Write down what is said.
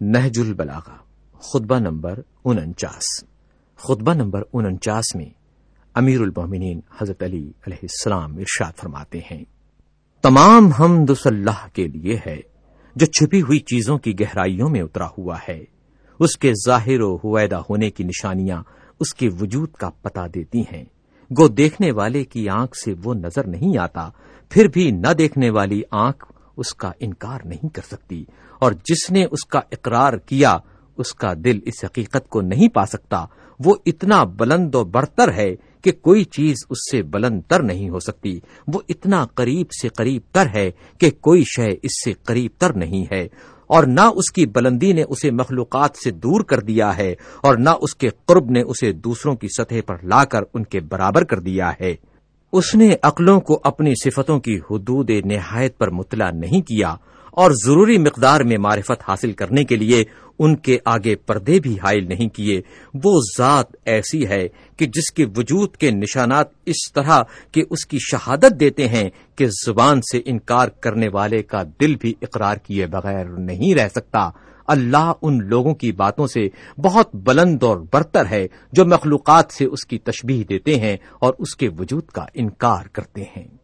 نہج البلاغا خطبہ نمبر انچاس۔ خطبہ نمبر انچاس میں امیر المومنین حضرت علی علیہ السلام ارشاد فرماتے ہیں، تمام حمد اللہ کے لیے ہے جو چھپی ہوئی چیزوں کی گہرائیوں میں اترا ہوا ہے۔ اس کے ظاہر و ہویدہ ہونے کی نشانیاں اس کے وجود کا پتہ دیتی ہیں۔ گو دیکھنے والے کی آنکھ سے وہ نظر نہیں آتا، پھر بھی نہ دیکھنے والی آنکھ اس کا انکار نہیں کر سکتی۔ اور جس نے اس کا اقرار کیا، اس کا دل اس حقیقت کو نہیں پا سکتا۔ وہ اتنا بلند و برتر ہے کہ کوئی چیز اس سے بلند تر نہیں ہو سکتی۔ وہ اتنا قریب سے قریب تر ہے کہ کوئی شے اس سے قریب تر نہیں ہے۔ اور نہ اس کی بلندی نے اسے مخلوقات سے دور کر دیا ہے، اور نہ اس کے قرب نے اسے دوسروں کی سطح پر لا کر ان کے برابر کر دیا ہے۔ اس نے عقلوں کو اپنی صفتوں کی حدود نہایت پر مطلع نہیں کیا۔ اور ضروری مقدار میں معرفت حاصل کرنے کے لیے ان کے آگے پردے بھی حائل نہیں کیے۔ وہ ذات ایسی ہے کہ جس کے وجود کے نشانات اس طرح کہ اس کی شہادت دیتے ہیں کہ زبان سے انکار کرنے والے کا دل بھی اقرار کیے بغیر نہیں رہ سکتا۔ اللہ ان لوگوں کی باتوں سے بہت بلند اور برتر ہے جو مخلوقات سے اس کی تشبیح دیتے ہیں اور اس کے وجود کا انکار کرتے ہیں۔